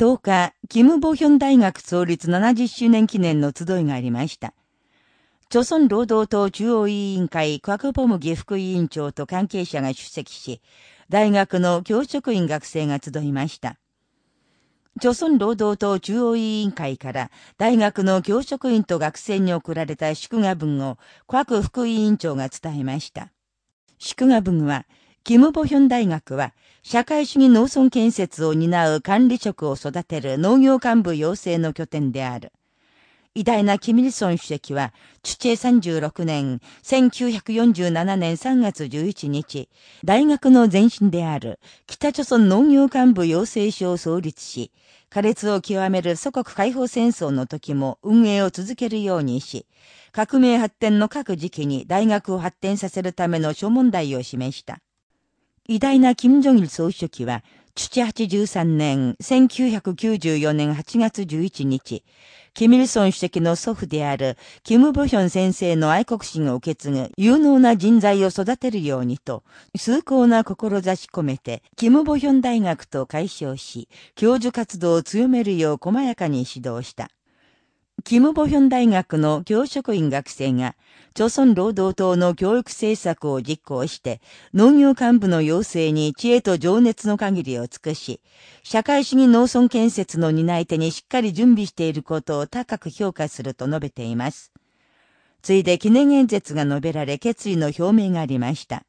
10日、キム・ボヒョン大学創立70周年記念の集いがありました。朝鮮労働党中央委員会クワクポムギ副委員長と関係者が出席し、大学の教職員学生が集いました。朝鮮労働党中央委員会から大学の教職員と学生に送られた祝賀文をクワク副委員長が伝えました。祝賀文は、キムボヒョン大学は、社会主義農村建設を担う管理職を育てる農業幹部養成の拠点である。偉大なキミルソン主席は、チュチェ36年、1947年3月11日、大学の前身である北朝鮮農業幹部養成所を創立し、苛烈を極める祖国解放戦争の時も運営を続けるようにし、革命発展の各時期に大学を発展させるための諸問題を示した。偉大な金正日総書記は、父83年、1994年8月11日、キミルソン主席の祖父である、キム・ブヒョン先生の愛国心を受け継ぐ有能な人材を育てるようにと、崇高な志込めて、キム・ボヒョン大学と解消し、教授活動を強めるよう細やかに指導した。キム・ボヒョン大学の教職員学生が、朝鮮労働党の教育政策を実行して、農業幹部の要請に知恵と情熱の限りを尽くし、社会主義農村建設の担い手にしっかり準備していることを高く評価すると述べています。ついで記念演説が述べられ決意の表明がありました。